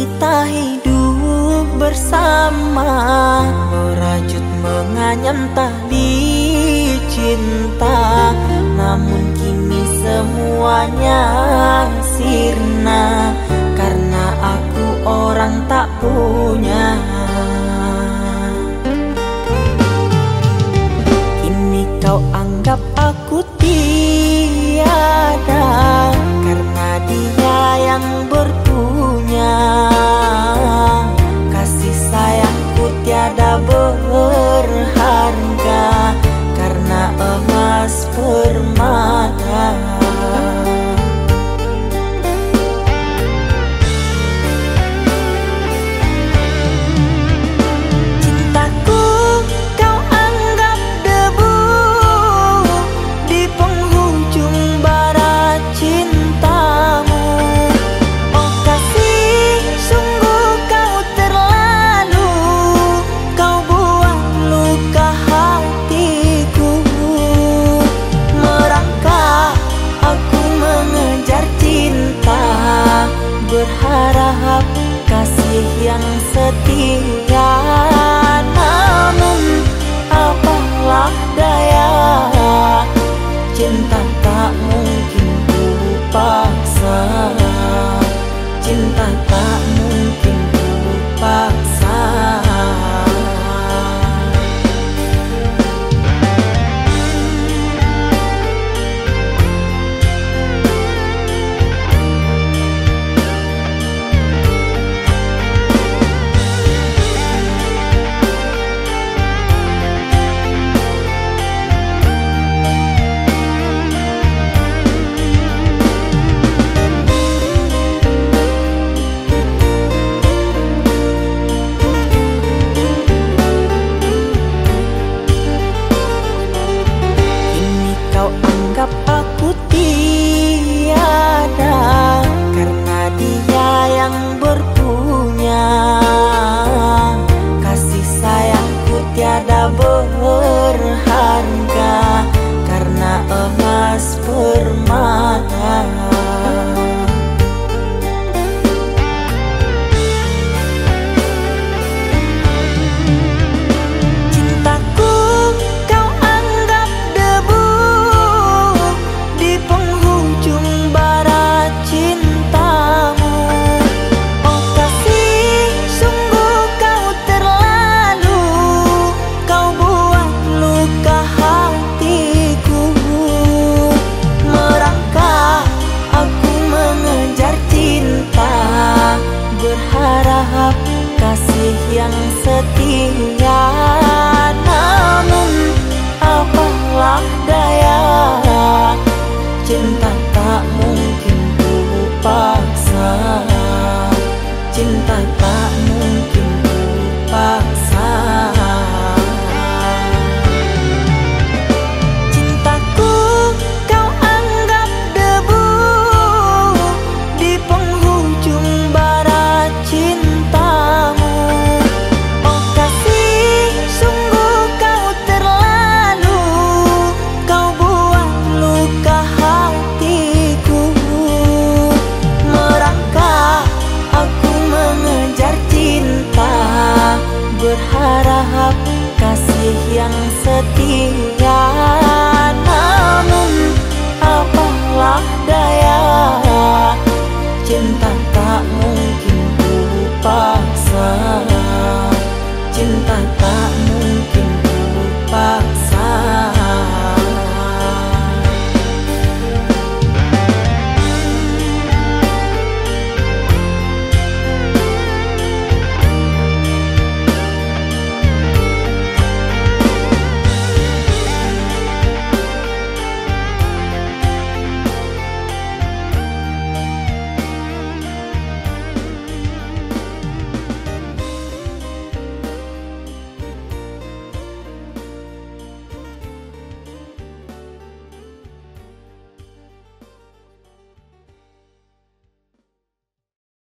kita hidup bersama Merajut menganyam tali cinta. Namun kini semuanya yang setia. 染白发何必？